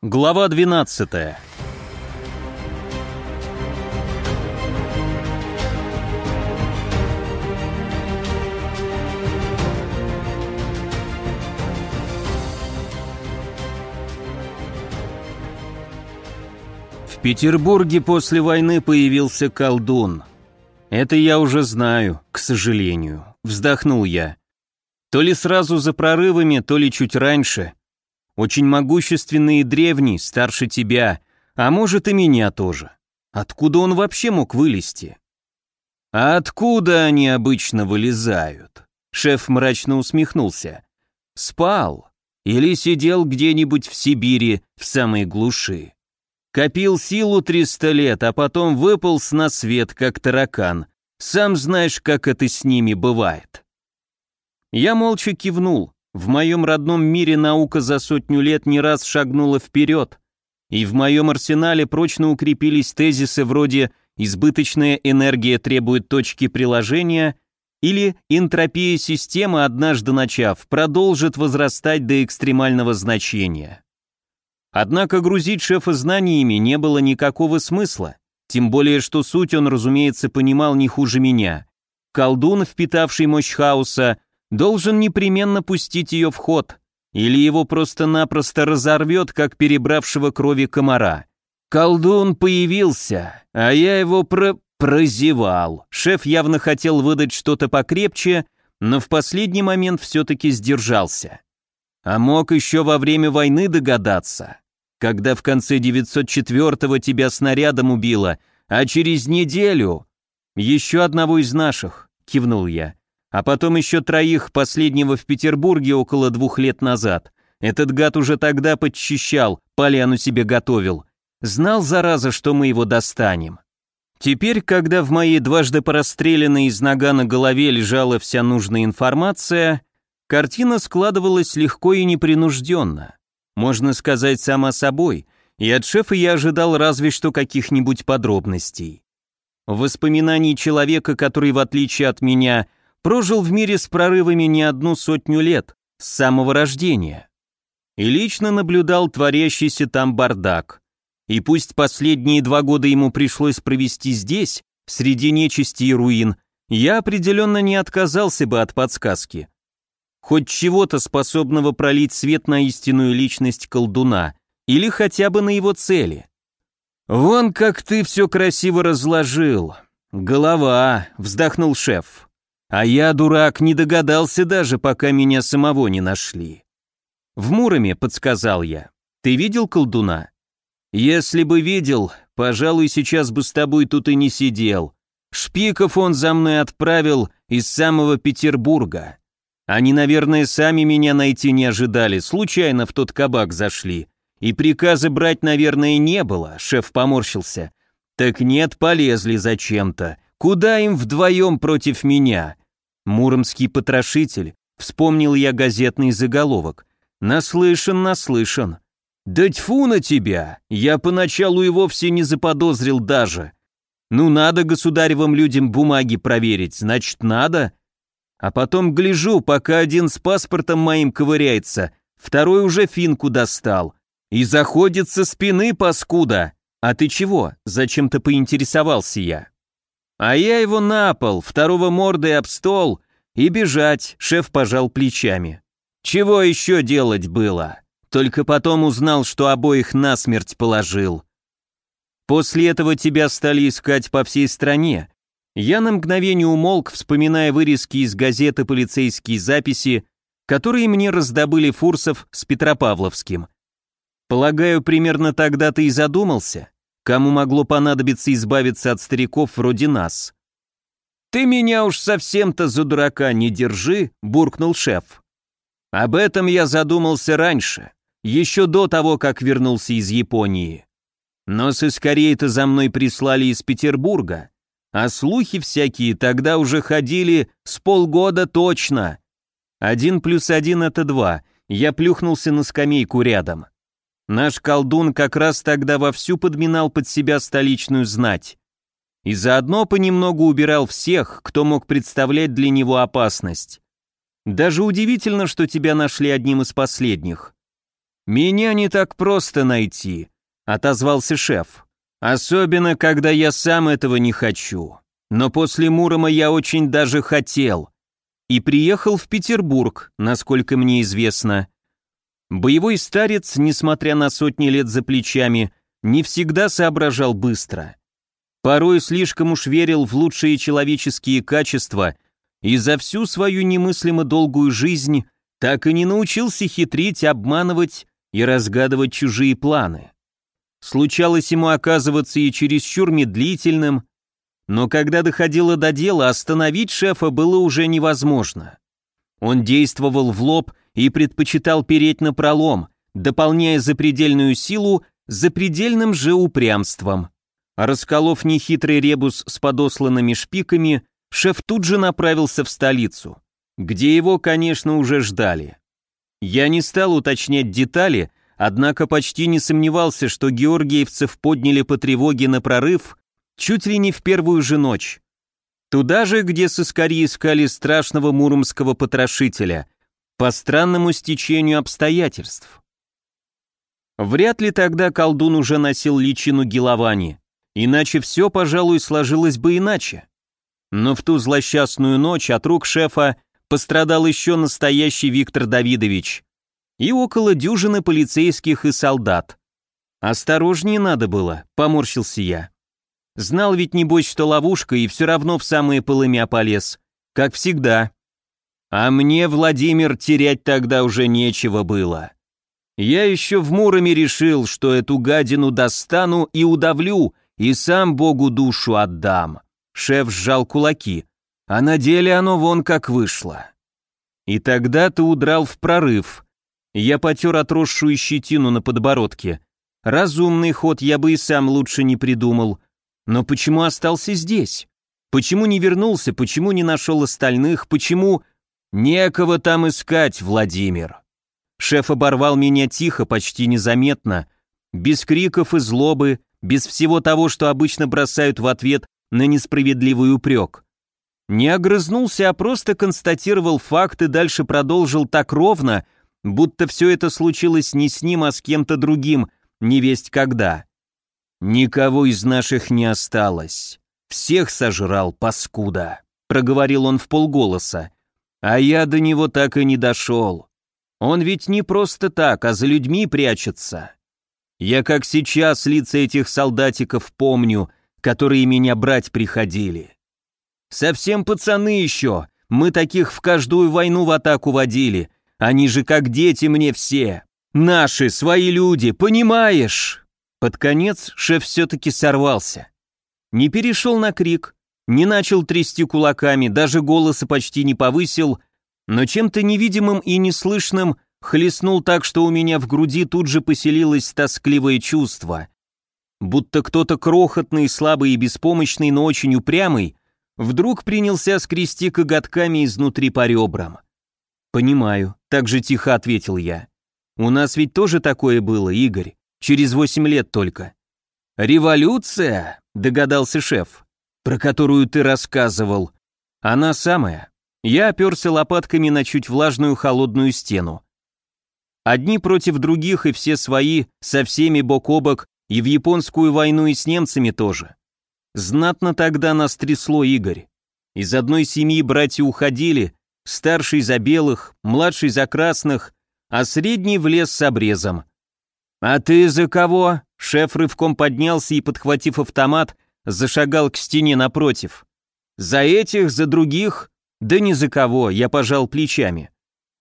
Глава 12 В Петербурге после войны появился колдун. Это я уже знаю, к сожалению. Вздохнул я. То ли сразу за прорывами, то ли чуть раньше. Очень могущественный и древний, старше тебя, а может и меня тоже. Откуда он вообще мог вылезти? А откуда они обычно вылезают? Шеф мрачно усмехнулся. Спал или сидел где-нибудь в Сибири в самой глуши. Копил силу 300 лет, а потом выполз на свет, как таракан. Сам знаешь, как это с ними бывает. Я молча кивнул. В моем родном мире наука за сотню лет не раз шагнула вперед, и в моем арсенале прочно укрепились тезисы вроде «избыточная энергия требует точки приложения» или «энтропия системы, однажды начав, продолжит возрастать до экстремального значения». Однако грузить шефа знаниями не было никакого смысла, тем более что суть он, разумеется, понимал не хуже меня. Колдун, впитавший мощь хаоса, должен непременно пустить ее в ход, или его просто-напросто разорвет, как перебравшего крови комара. Колдун появился, а я его про... прозевал. Шеф явно хотел выдать что-то покрепче, но в последний момент все-таки сдержался. А мог еще во время войны догадаться, когда в конце 904-го тебя снарядом убило, а через неделю... Еще одного из наших, кивнул я а потом еще троих, последнего в Петербурге около двух лет назад. Этот гад уже тогда подчищал, поляну себе готовил. Знал, зараза, что мы его достанем. Теперь, когда в моей дважды простреленной из нога на голове лежала вся нужная информация, картина складывалась легко и непринужденно. Можно сказать, сама собой, и от шефа я ожидал разве что каких-нибудь подробностей. Воспоминаний человека, который, в отличие от меня, прожил в мире с прорывами не одну сотню лет, с самого рождения. И лично наблюдал творящийся там бардак. И пусть последние два года ему пришлось провести здесь, среди нечисти и руин, я определенно не отказался бы от подсказки. Хоть чего-то способного пролить свет на истинную личность колдуна, или хотя бы на его цели. «Вон как ты все красиво разложил. Голова», — вздохнул шеф. А я, дурак, не догадался даже, пока меня самого не нашли. В Муроме, подсказал я. Ты видел колдуна? Если бы видел, пожалуй, сейчас бы с тобой тут и не сидел. Шпиков он за мной отправил из самого Петербурга. Они, наверное, сами меня найти не ожидали, случайно в тот кабак зашли. И приказа брать, наверное, не было, шеф поморщился. Так нет, полезли зачем-то. Куда им вдвоем против меня? Муромский потрошитель. Вспомнил я газетный заголовок. Наслышан, наслышан. Да тьфу на тебя! Я поначалу и вовсе не заподозрил даже. Ну надо государевым людям бумаги проверить, значит надо. А потом гляжу, пока один с паспортом моим ковыряется, второй уже финку достал. И заходит со спины, паскуда. А ты чего? Зачем-то поинтересовался я. А я его на пол, второго мордой об стол и бежать, шеф пожал плечами. Чего еще делать было? Только потом узнал, что обоих насмерть положил. После этого тебя стали искать по всей стране. Я на мгновение умолк, вспоминая вырезки из газеты «Полицейские записи», которые мне раздобыли Фурсов с Петропавловским. Полагаю, примерно тогда ты и задумался? Кому могло понадобиться избавиться от стариков вроде нас? «Ты меня уж совсем-то за дурака не держи», — буркнул шеф. «Об этом я задумался раньше, еще до того, как вернулся из Японии. Но сыскорей-то за мной прислали из Петербурга, а слухи всякие тогда уже ходили с полгода точно. Один плюс один — это два, я плюхнулся на скамейку рядом. Наш колдун как раз тогда вовсю подминал под себя столичную знать. И заодно понемногу убирал всех, кто мог представлять для него опасность. Даже удивительно, что тебя нашли одним из последних. «Меня не так просто найти», — отозвался шеф. «Особенно, когда я сам этого не хочу. Но после Мурома я очень даже хотел. И приехал в Петербург, насколько мне известно. Боевой старец, несмотря на сотни лет за плечами, не всегда соображал быстро. Порой слишком уж верил в лучшие человеческие качества и за всю свою немыслимо долгую жизнь так и не научился хитрить, обманывать и разгадывать чужие планы. Случалось ему оказываться и чересчур медлительным, но когда доходило до дела, остановить шефа было уже невозможно. Он действовал в лоб и предпочитал переть на пролом, дополняя запредельную силу запредельным же упрямством. Расколов нехитрый ребус с подосланными шпиками, шеф тут же направился в столицу, где его, конечно, уже ждали. Я не стал уточнять детали, однако почти не сомневался, что георгиевцев подняли по тревоге на прорыв чуть ли не в первую же ночь. Туда же, где сыскари искали страшного муромского потрошителя, по странному стечению обстоятельств. Вряд ли тогда колдун уже носил личину Геловани, иначе все, пожалуй, сложилось бы иначе. Но в ту злосчастную ночь от рук шефа пострадал еще настоящий Виктор Давидович и около дюжины полицейских и солдат. «Осторожнее надо было», — поморщился я. Знал ведь небось, что ловушка, и все равно в самые полымя полез, как всегда. А мне, Владимир, терять тогда уже нечего было. Я еще в Муроме решил, что эту гадину достану и удавлю, и сам Богу душу отдам. Шеф сжал кулаки, а на деле оно вон как вышло. И тогда ты удрал в прорыв. Я потер отросшую щетину на подбородке. Разумный ход я бы и сам лучше не придумал. Но почему остался здесь? Почему не вернулся, почему не нашел остальных, почему... Некого там искать, Владимир. Шеф оборвал меня тихо, почти незаметно, без криков и злобы, без всего того, что обычно бросают в ответ на несправедливый упрек. Не огрызнулся, а просто констатировал факт и дальше продолжил так ровно, будто все это случилось не с ним, а с кем-то другим, не весть когда. «Никого из наших не осталось. Всех сожрал, паскуда», — проговорил он в полголоса. «А я до него так и не дошел. Он ведь не просто так, а за людьми прячется. Я как сейчас лица этих солдатиков помню, которые меня брать приходили. Совсем пацаны еще, мы таких в каждую войну в атаку водили, они же как дети мне все. Наши, свои люди, понимаешь?» Под конец шеф все-таки сорвался. Не перешел на крик, не начал трясти кулаками, даже голоса почти не повысил, но чем-то невидимым и неслышным хлестнул так, что у меня в груди тут же поселилось тоскливое чувство. Будто кто-то крохотный, слабый и беспомощный, но очень упрямый, вдруг принялся скрести коготками изнутри по ребрам. «Понимаю», — так же тихо ответил я. «У нас ведь тоже такое было, Игорь. Через восемь лет только». «Революция?» — догадался шеф. «Про которую ты рассказывал. Она самая». Я оперся лопатками на чуть влажную холодную стену. Одни против других и все свои, со всеми бок о бок, и в японскую войну и с немцами тоже. Знатно тогда нас трясло Игорь. Из одной семьи братья уходили, старший за белых, младший за красных, а средний в лес с обрезом. «А ты за кого?» Шеф рывком поднялся и, подхватив автомат, зашагал к стене напротив. «За этих, за других?» «Да ни за кого», я пожал плечами.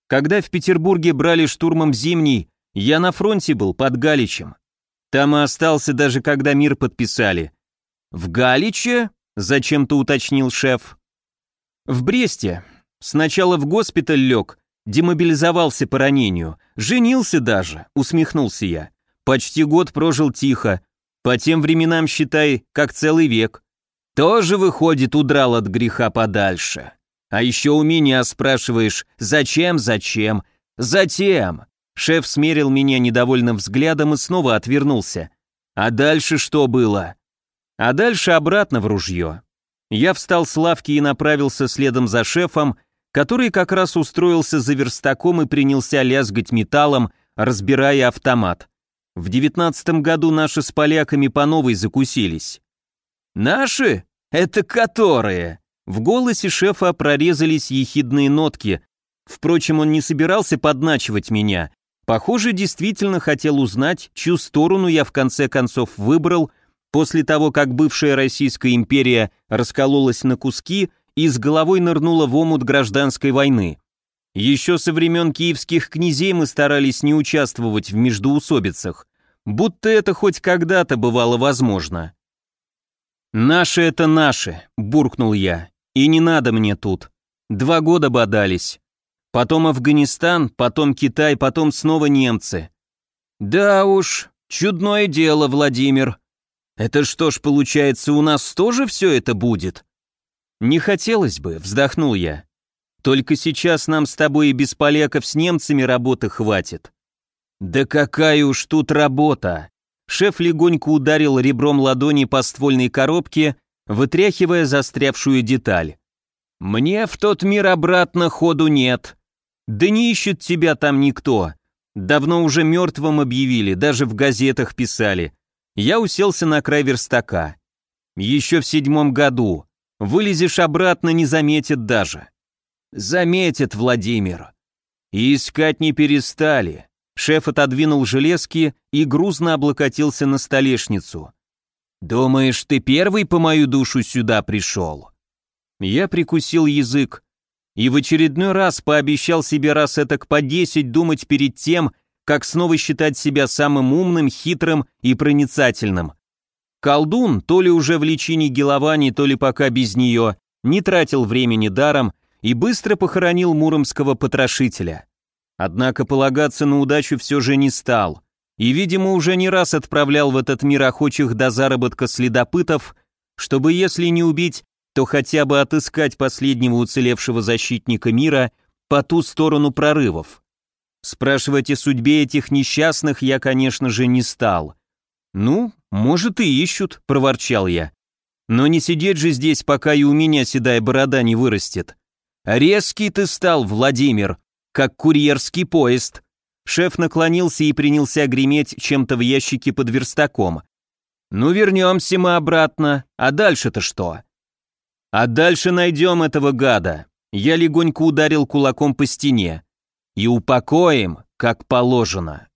Когда в Петербурге брали штурмом Зимний, я на фронте был, под Галичем. Там и остался даже когда мир подписали. «В Галиче?» — зачем-то уточнил шеф. «В Бресте. Сначала в госпиталь лег, демобилизовался по ранению, женился даже, усмехнулся я. Почти год прожил тихо, по тем временам, считай, как целый век. Тоже, выходит, удрал от греха подальше. А еще у меня спрашиваешь, зачем, зачем? Затем. Шеф смерил меня недовольным взглядом и снова отвернулся. А дальше что было? А дальше обратно в ружье. Я встал с лавки и направился следом за шефом, который как раз устроился за верстаком и принялся лязгать металлом, разбирая автомат. В девятнадцатом году наши с поляками по новой закусились. «Наши? Это которые?» В голосе шефа прорезались ехидные нотки. Впрочем, он не собирался подначивать меня. Похоже, действительно хотел узнать, чью сторону я в конце концов выбрал после того, как бывшая Российская империя раскололась на куски и с головой нырнула в омут гражданской войны. Еще со времен киевских князей мы старались не участвовать в междоусобицах, будто это хоть когда-то бывало возможно. «Наши — это наши», — буркнул я, — «и не надо мне тут. Два года бодались. Потом Афганистан, потом Китай, потом снова немцы». «Да уж, чудное дело, Владимир. Это что ж, получается, у нас тоже все это будет?» «Не хотелось бы», — вздохнул я. Только сейчас нам с тобой и без поляков с немцами работы хватит». «Да какая уж тут работа!» Шеф легонько ударил ребром ладони по ствольной коробке, вытряхивая застрявшую деталь. «Мне в тот мир обратно ходу нет. Да не ищет тебя там никто. Давно уже мертвым объявили, даже в газетах писали. Я уселся на край верстака. Еще в седьмом году. Вылезешь обратно, не заметит даже. Заметит Владимир. И искать не перестали. Шеф отодвинул железки и грузно облокотился на столешницу. «Думаешь, ты первый по мою душу сюда пришел?» Я прикусил язык и в очередной раз пообещал себе раз этак по десять думать перед тем, как снова считать себя самым умным, хитрым и проницательным. Колдун, то ли уже в личине Геловани, то ли пока без нее, не тратил времени даром и быстро похоронил муромского потрошителя. Однако полагаться на удачу все же не стал, и, видимо, уже не раз отправлял в этот мир охочих до заработка следопытов, чтобы, если не убить, то хотя бы отыскать последнего уцелевшего защитника мира по ту сторону прорывов. Спрашивать о судьбе этих несчастных я, конечно же, не стал. «Ну, может, и ищут», — проворчал я. «Но не сидеть же здесь, пока и у меня седая борода не вырастет. «Резкий ты стал, Владимир, как курьерский поезд». Шеф наклонился и принялся греметь чем-то в ящике под верстаком. «Ну, вернемся мы обратно. А дальше-то что?» «А дальше найдем этого гада». Я легонько ударил кулаком по стене. «И упокоим, как положено».